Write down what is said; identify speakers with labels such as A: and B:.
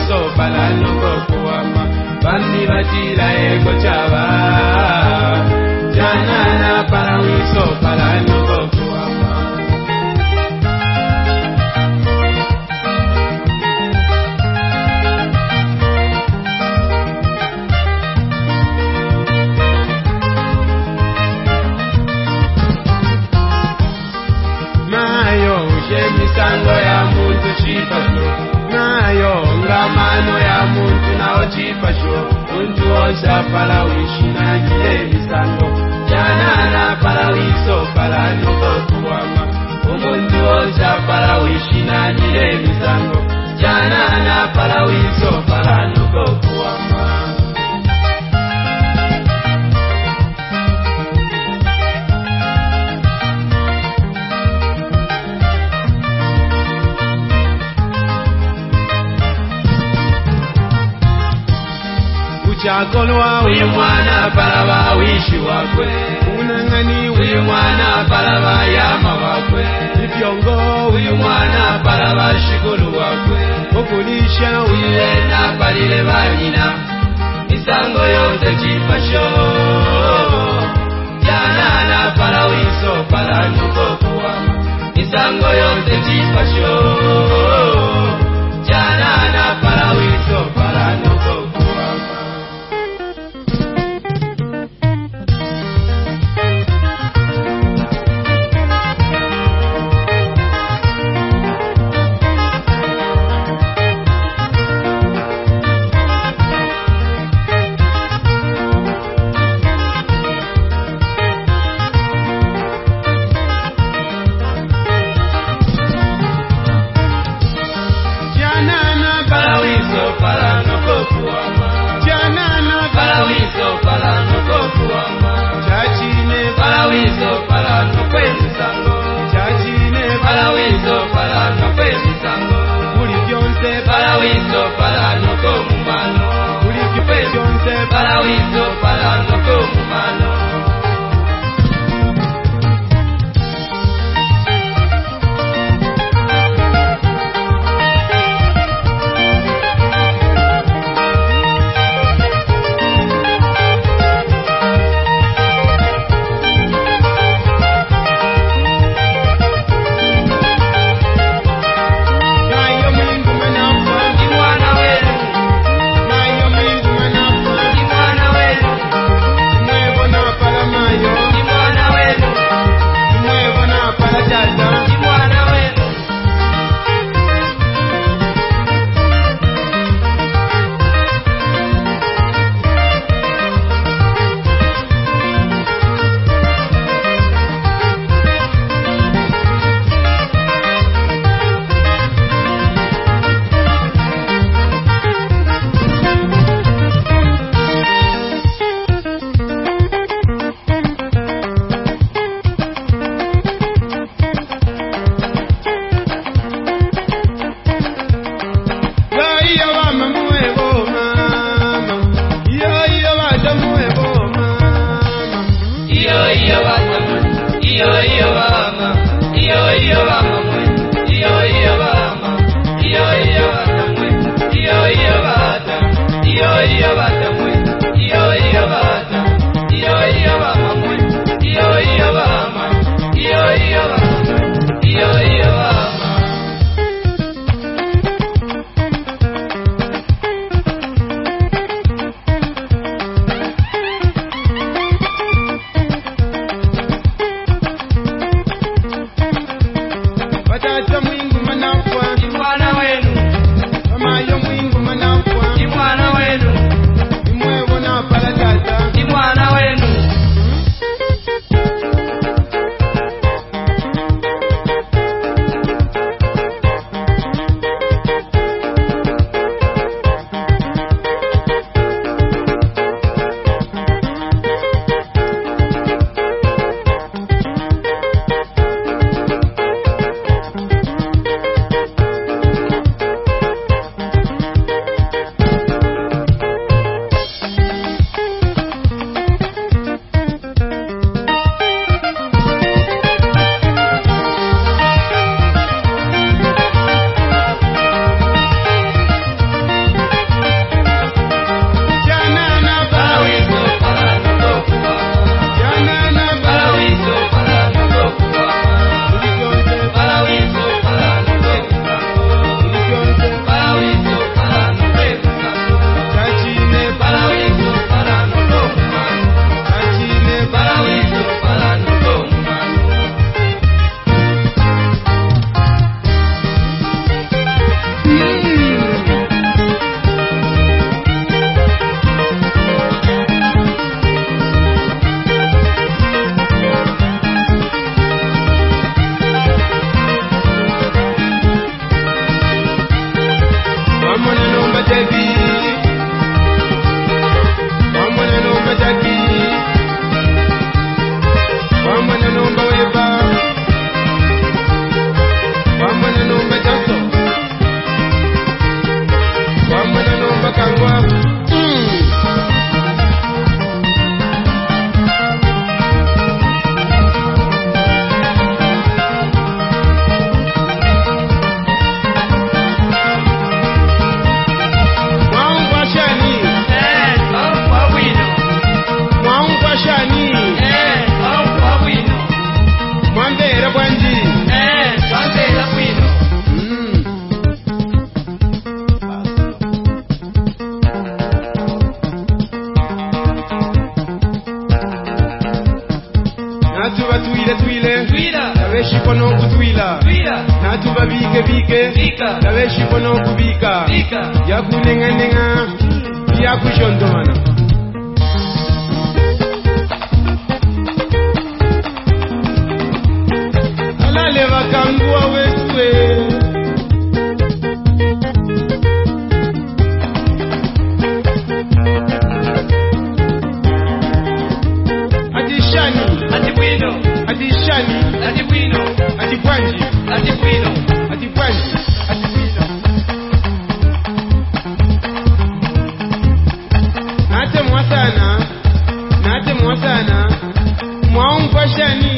A: kusombala nokokuwama bambi batira ego kyaba janana palawisombala no kifasho untuosha palawishi na kile misango. Janana palawiso palanomakuwama umuntu osha palawishi na kile misango. Janana Ulichakolwa uyu mwana palaba wishi wakwe, unang'ani uyu mwana palaba yama wakwe, ifyongo uyu mwana palaba shikolo wakwe, okulisha uyu yena palile banyina, misango yose chipasho janana pala wiso pala ndukokuwa misango yose chipasho yo, yo,
B: twira
A: natuba biike biike
B: Biika.
A: nabeshipo n'okubiika
B: biika
A: yakunenganenga yakushondomana alale bakanguwa
B: question.